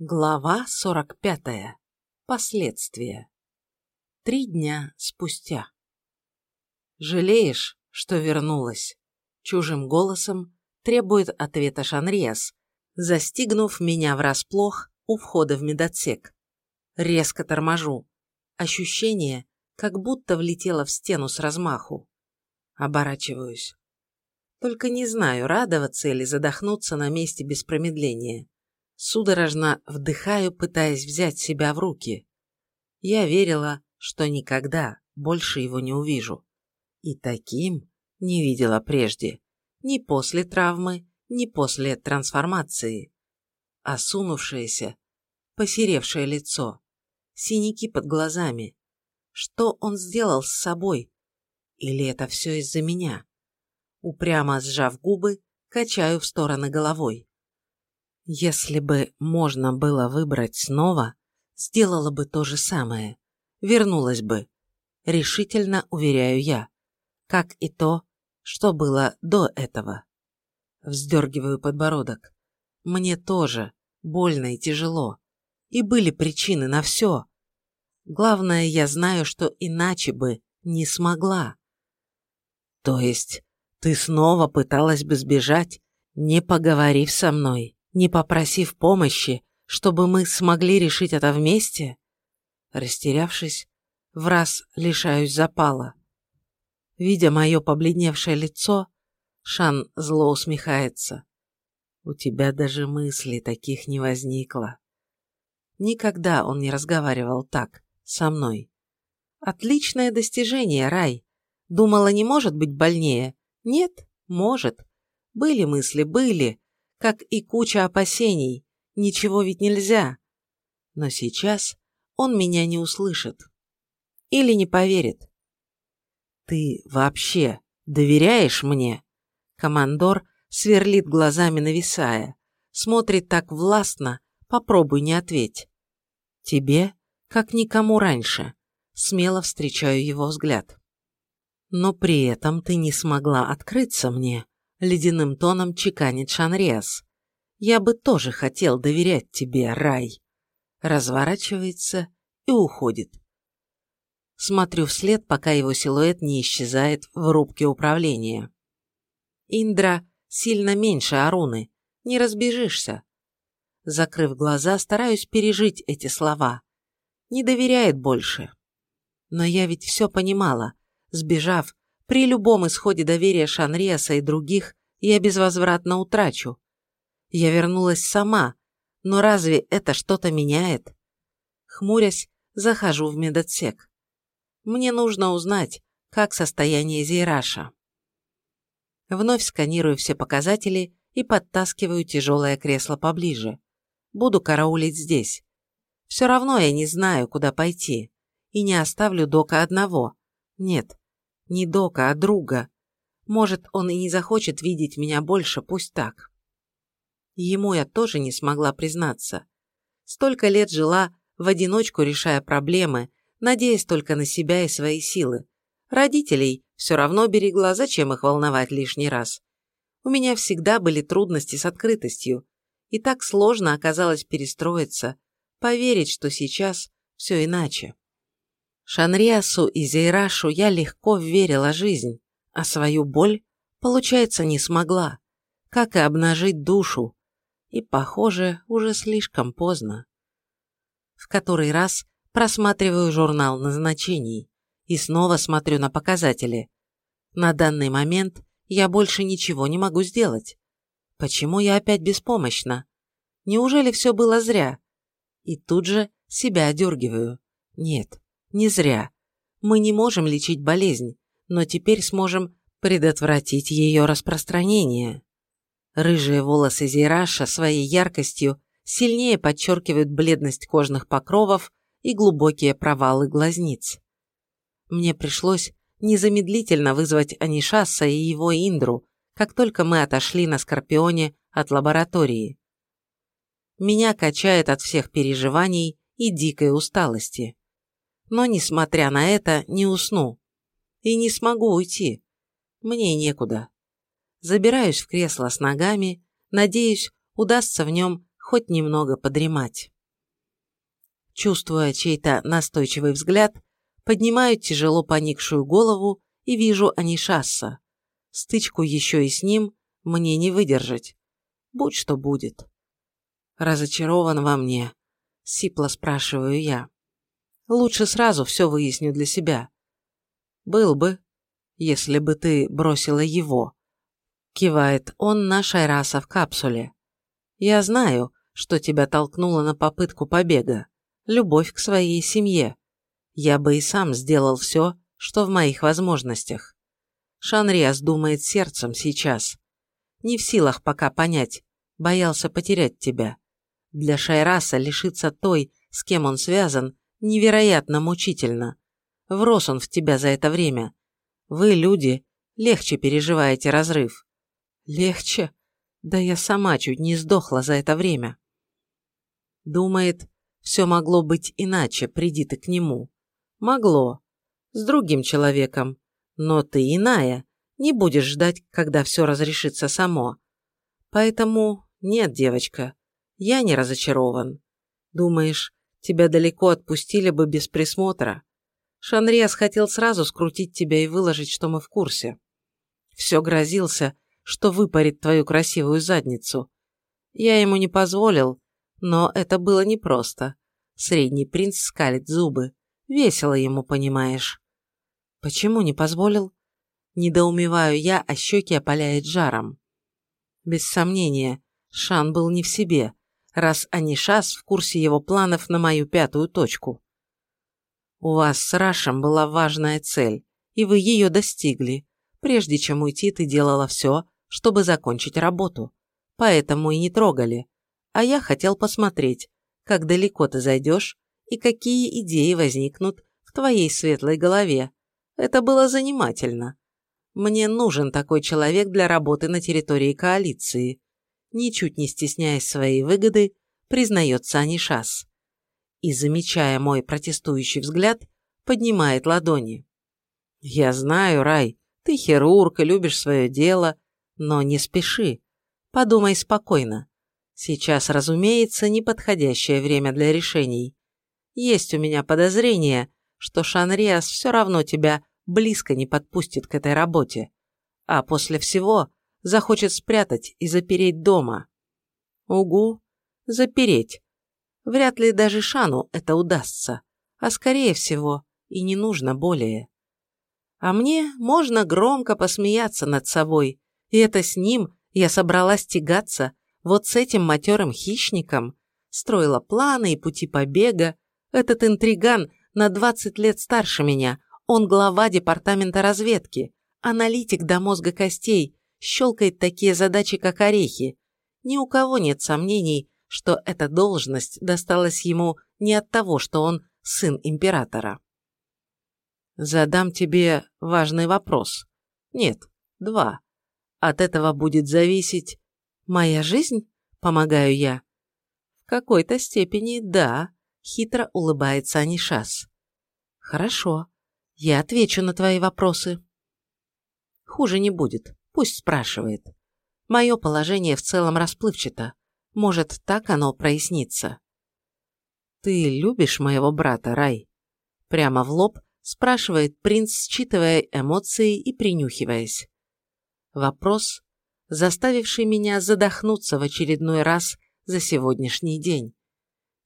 Глава 45. Последствия. Три дня спустя. «Жалеешь, что вернулась?» Чужим голосом требует ответа Шанриас, застигнув меня врасплох у входа в медотсек. Резко торможу. Ощущение, как будто влетело в стену с размаху. Оборачиваюсь. Только не знаю, радоваться или задохнуться на месте без промедления. Судорожно вдыхаю, пытаясь взять себя в руки. Я верила, что никогда больше его не увижу. И таким не видела прежде. Ни после травмы, ни после трансформации. Осунувшееся, посеревшее лицо, синяки под глазами. Что он сделал с собой? Или это все из-за меня? Упрямо сжав губы, качаю в стороны головой. Если бы можно было выбрать снова, сделала бы то же самое. Вернулась бы. Решительно уверяю я. Как и то, что было до этого. Вздергиваю подбородок. Мне тоже больно и тяжело. И были причины на все. Главное, я знаю, что иначе бы не смогла. То есть ты снова пыталась бы сбежать, не поговорив со мной? Не попросив помощи, чтобы мы смогли решить это вместе? Растерявшись, в раз лишаюсь запала. Видя мое побледневшее лицо, Шан зло усмехается. У тебя даже мыслей таких не возникло. Никогда он не разговаривал так, со мной. Отличное достижение, Рай. Думала, не может быть больнее? Нет, может. Были мысли, были, как и куча опасений. Ничего ведь нельзя. Но сейчас он меня не услышит. Или не поверит. «Ты вообще доверяешь мне?» Командор сверлит глазами, нависая. Смотрит так властно, попробуй не ответь. «Тебе, как никому раньше», смело встречаю его взгляд. «Но при этом ты не смогла открыться мне», ледяным тоном чеканит Шанриас. «Я бы тоже хотел доверять тебе, Рай». Разворачивается и уходит. Смотрю вслед, пока его силуэт не исчезает в рубке управления. Индра сильно меньше Аруны, не разбежишься. Закрыв глаза, стараюсь пережить эти слова. Не доверяет больше. Но я ведь все понимала. Сбежав, при любом исходе доверия Шанриаса и других я безвозвратно утрачу. Я вернулась сама, но разве это что-то меняет? Хмурясь, захожу в медотсек. Мне нужно узнать, как состояние Зейраша. Вновь сканирую все показатели и подтаскиваю тяжелое кресло поближе. Буду караулить здесь. Все равно я не знаю, куда пойти. И не оставлю Дока одного. Нет, не Дока, а друга. Может, он и не захочет видеть меня больше, пусть так. Ему я тоже не смогла признаться. Столько лет жила, в одиночку решая проблемы, надеясь только на себя и свои силы. Родителей все равно берегла, зачем их волновать лишний раз. У меня всегда были трудности с открытостью, и так сложно оказалось перестроиться, поверить, что сейчас все иначе. Шанриасу и Зейрашу я легко верила жизнь, а свою боль, получается, не смогла, как и обнажить душу. И, похоже, уже слишком поздно. В который раз просматриваю журнал назначений и снова смотрю на показатели. На данный момент я больше ничего не могу сделать. Почему я опять беспомощна? Неужели все было зря? И тут же себя одергиваю. Нет, не зря. Мы не можем лечить болезнь, но теперь сможем предотвратить ее распространение. Рыжие волосы Зейраша своей яркостью сильнее подчеркивают бледность кожных покровов и глубокие провалы глазниц. Мне пришлось незамедлительно вызвать Анишаса и его Индру, как только мы отошли на Скорпионе от лаборатории. Меня качает от всех переживаний и дикой усталости но, несмотря на это, не усну. И не смогу уйти. Мне некуда. Забираюсь в кресло с ногами, надеюсь, удастся в нем хоть немного подремать. Чувствуя чей-то настойчивый взгляд, поднимаю тяжело поникшую голову и вижу Анишаса. Стычку еще и с ним мне не выдержать. Будь что будет. Разочарован во мне, сипло спрашиваю я. Лучше сразу все выясню для себя. Был бы, если бы ты бросила его. Кивает он на Шайраса в капсуле. Я знаю, что тебя толкнуло на попытку побега. Любовь к своей семье. Я бы и сам сделал все, что в моих возможностях. Шанриас думает сердцем сейчас. Не в силах пока понять, боялся потерять тебя. Для Шайраса лишиться той, с кем он связан, невероятно мучительно. Врос он в тебя за это время. Вы, люди, легче переживаете разрыв. Легче? Да я сама чуть не сдохла за это время. Думает, все могло быть иначе, приди ты к нему. Могло. С другим человеком. Но ты иная. Не будешь ждать, когда все разрешится само. Поэтому нет, девочка, я не разочарован. Думаешь, тебя далеко отпустили бы без присмотра? Шанриас хотел сразу скрутить тебя и выложить, что мы в курсе. Все грозился, что выпарит твою красивую задницу. Я ему не позволил, но это было непросто. Средний принц скалит зубы. Весело ему, понимаешь. Почему не позволил? Недоумеваю я, а щеки опаляет жаром. Без сомнения, Шан был не в себе, раз Анишас в курсе его планов на мою пятую точку. У вас с Рашем была важная цель, и вы ее достигли. Прежде чем уйти, ты делала все, чтобы закончить работу. Поэтому и не трогали. А я хотел посмотреть, как далеко ты зайдешь и какие идеи возникнут в твоей светлой голове. Это было занимательно. Мне нужен такой человек для работы на территории коалиции ничуть не стесняясь своей выгоды, признается Анишас. И, замечая мой протестующий взгляд, поднимает ладони. «Я знаю, Рай, ты хирург и любишь свое дело, но не спеши. Подумай спокойно. Сейчас, разумеется, неподходящее время для решений. Есть у меня подозрение, что Шанриас все равно тебя близко не подпустит к этой работе. А после всего захочет спрятать и запереть дома. Угу, запереть. Вряд ли даже Шану это удастся, а скорее всего и не нужно более. А мне можно громко посмеяться над собой, и это с ним я собралась тягаться, вот с этим матерым хищником, строила планы и пути побега. Этот интриган на 20 лет старше меня, он глава департамента разведки, аналитик до мозга костей, щелкает такие задачи, как орехи. Ни у кого нет сомнений, что эта должность досталась ему не от того, что он сын императора. Задам тебе важный вопрос. Нет, два. От этого будет зависеть моя жизнь, помогаю я. В какой-то степени да, хитро улыбается Анишас. Хорошо, я отвечу на твои вопросы. Хуже не будет. Пусть спрашивает. Мое положение в целом расплывчато. Может, так оно прояснится. «Ты любишь моего брата, Рай?» Прямо в лоб спрашивает принц, считывая эмоции и принюхиваясь. Вопрос, заставивший меня задохнуться в очередной раз за сегодняшний день.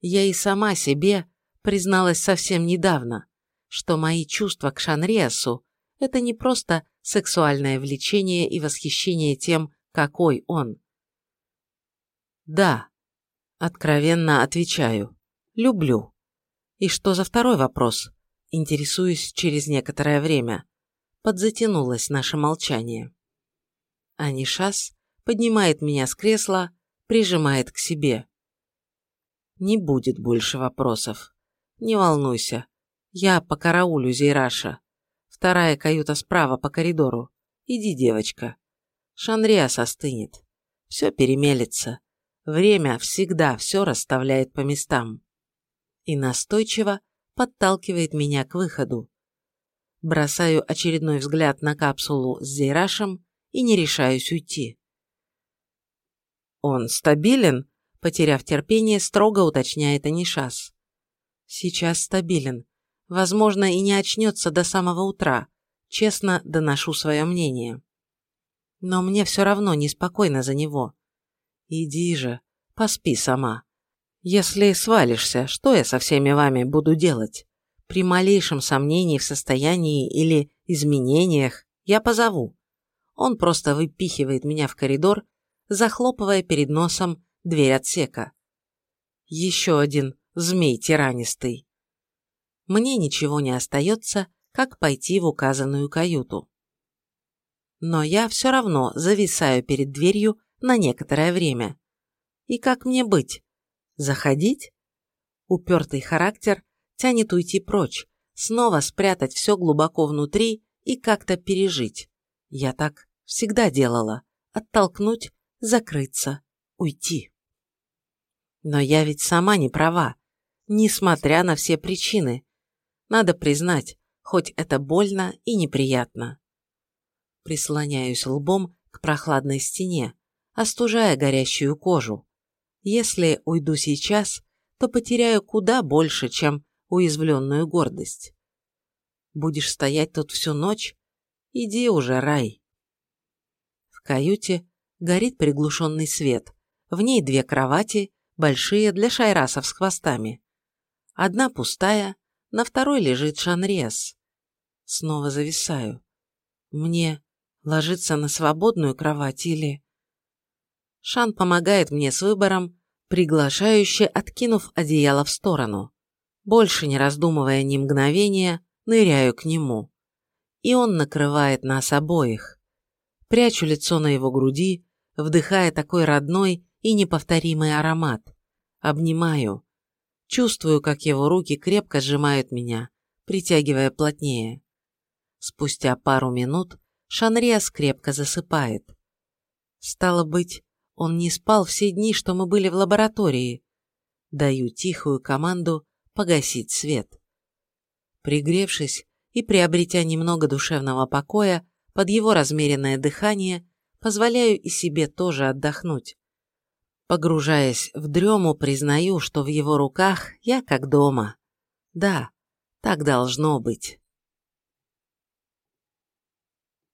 Я и сама себе призналась совсем недавно, что мои чувства к Шанриасу – это не просто сексуальное влечение и восхищение тем, какой он. Да, откровенно отвечаю. Люблю. И что за второй вопрос? Интересуюсь через некоторое время. Подзатянулось наше молчание. Анишас поднимает меня с кресла, прижимает к себе. Не будет больше вопросов. Не волнуйся. Я покараулю Зейраша. Вторая каюта справа по коридору. Иди, девочка. Шанриас остынет. Все перемелется. Время всегда все расставляет по местам. И настойчиво подталкивает меня к выходу. Бросаю очередной взгляд на капсулу с Зейрашем и не решаюсь уйти. «Он стабилен?» Потеряв терпение, строго уточняет Анишас. Сейчас стабилен. Возможно, и не очнется до самого утра. Честно доношу свое мнение. Но мне все равно неспокойно за него. Иди же, поспи сама. Если свалишься, что я со всеми вами буду делать? При малейшем сомнении в состоянии или изменениях я позову. Он просто выпихивает меня в коридор, захлопывая перед носом дверь отсека. Еще один змей тиранистый. Мне ничего не остается, как пойти в указанную каюту. Но я все равно зависаю перед дверью на некоторое время. И как мне быть? Заходить? Упертый характер тянет уйти прочь, снова спрятать все глубоко внутри и как-то пережить. Я так всегда делала. Оттолкнуть, закрыться, уйти. Но я ведь сама не права, несмотря на все причины. Надо признать, хоть это больно и неприятно. Прислоняюсь лбом к прохладной стене, остужая горящую кожу. Если уйду сейчас, то потеряю куда больше, чем уязвленную гордость. Будешь стоять тут всю ночь? Иди уже, рай. В каюте горит приглушенный свет. В ней две кровати, большие для шайрасов с хвостами. Одна пустая, на второй лежит Шанрес. Снова зависаю. Мне ложиться на свободную кровать или... Шан помогает мне с выбором, приглашающе откинув одеяло в сторону. Больше не раздумывая ни мгновения, ныряю к нему. И он накрывает нас обоих. Прячу лицо на его груди, вдыхая такой родной и неповторимый аромат. Обнимаю, Чувствую, как его руки крепко сжимают меня, притягивая плотнее. Спустя пару минут Шанриас крепко засыпает. Стало быть, он не спал все дни, что мы были в лаборатории. Даю тихую команду погасить свет. Пригревшись и приобретя немного душевного покоя под его размеренное дыхание, позволяю и себе тоже отдохнуть. Погружаясь в дрему, признаю, что в его руках я как дома. Да, так должно быть.